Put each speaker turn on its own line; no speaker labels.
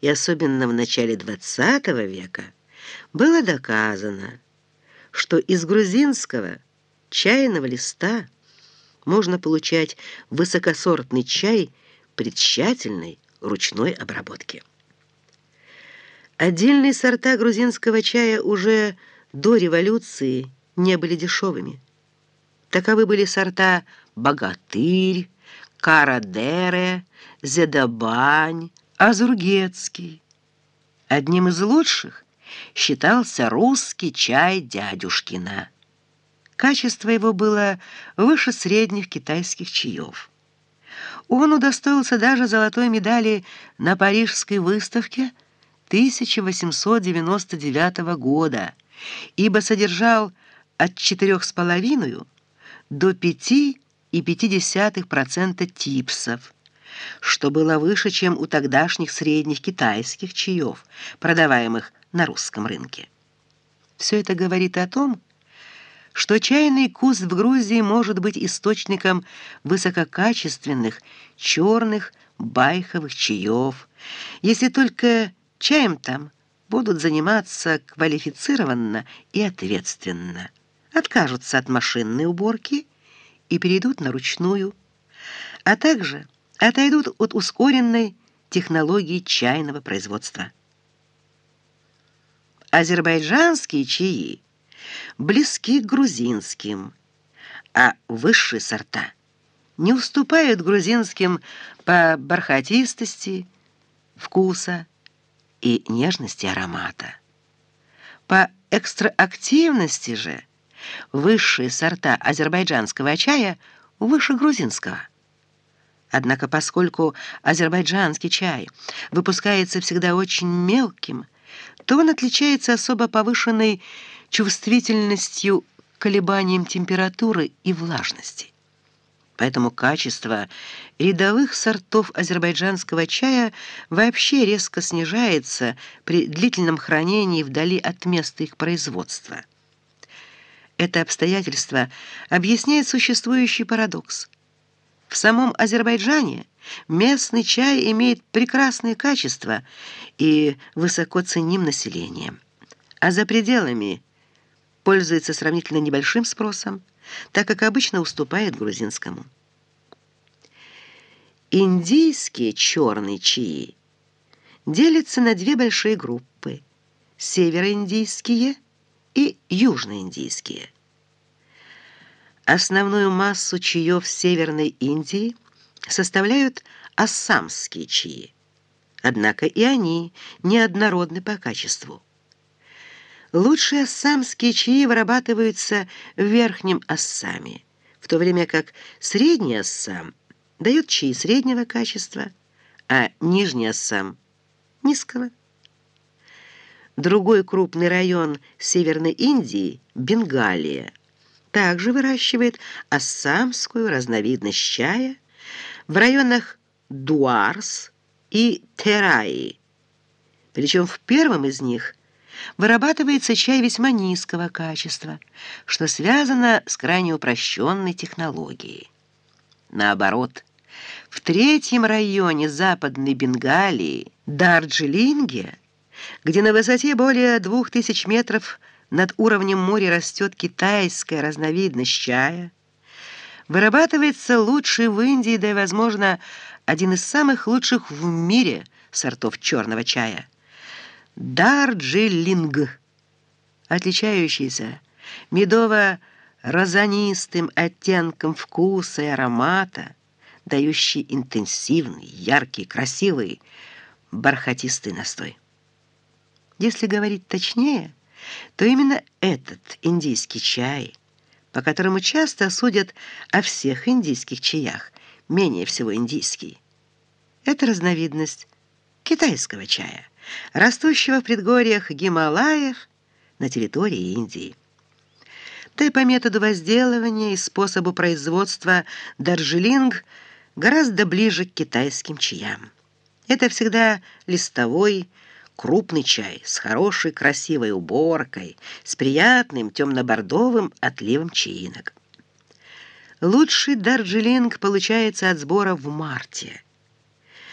и особенно в начале XX века, было доказано, что из грузинского чайного листа можно получать высокосортный чай при тщательной ручной обработке. Отдельные сорта грузинского чая уже до революции не были дешевыми. Таковы были сорта «Богатырь», «Карадере», «Зедабань», «Азургетский». Одним из лучших считался русский чай дядюшкина. Качество его было выше средних китайских чаев. Он удостоился даже золотой медали на Парижской выставке 1899 года, ибо содержал от 4,5 до 5,5% типсов, что было выше, чем у тогдашних средних китайских чаев, продаваемых на русском рынке. Все это говорит о том, что чайный куст в Грузии может быть источником высококачественных черных байховых чаев, если только чаем там будут заниматься квалифицированно и ответственно, откажутся от машинной уборки и перейдут на ручную, а также отойдут от ускоренной технологии чайного производства. Азербайджанские чаи близки к грузинским, а высшие сорта не уступают грузинским по бархатистости, вкуса и нежности аромата. По экстраактивности же высшие сорта азербайджанского чая выше грузинского. Однако поскольку азербайджанский чай выпускается всегда очень мелким, то он отличается особо повышенной чувствительностью к колебаниям температуры и влажности. Поэтому качество рядовых сортов азербайджанского чая вообще резко снижается при длительном хранении вдали от места их производства. Это обстоятельство объясняет существующий парадокс. В самом Азербайджане местный чай имеет прекрасные качества и высоко ценим населением. А за пределами пользуется сравнительно небольшим спросом, так как обычно уступает грузинскому. Индийские черные чаи делятся на две большие группы – североиндийские и южноиндийские. Основную массу чаев Северной Индии составляют ассамские чаи, однако и они неоднородны по качеству. Лучшие ассамские чаи вырабатываются в Верхнем Ассаме, в то время как Средний Ассам дает чаи среднего качества, а Нижний Ассам – низкого. Другой крупный район Северной Индии – Бенгалия – также выращивает ассамскую разновидность чая в районах Дуарс и Тераи. Причем в первом из них – вырабатывается чай весьма низкого качества, что связано с крайне упрощенной технологией. Наоборот, в третьем районе Западной Бенгалии, Дарджилинге, где на высоте более двух тысяч метров над уровнем моря растет китайская разновидность чая, вырабатывается лучший в Индии, да и, возможно, один из самых лучших в мире сортов черного чая – Дарджилинг, отличающийся медово-розанистым оттенком вкуса и аромата, дающий интенсивный, яркий, красивый, бархатистый настой. Если говорить точнее, то именно этот индийский чай, по которому часто судят о всех индийских чаях, менее всего индийский, это разновидность китайского чая – растущего в предгорьях Гималаев на территории Индии. Да и по методу возделывания и способу производства Дарджилинг гораздо ближе к китайским чаям. Это всегда листовой, крупный чай с хорошей красивой уборкой, с приятным темно-бордовым отливом чаинок. Лучший Дарджилинг получается от сбора в марте –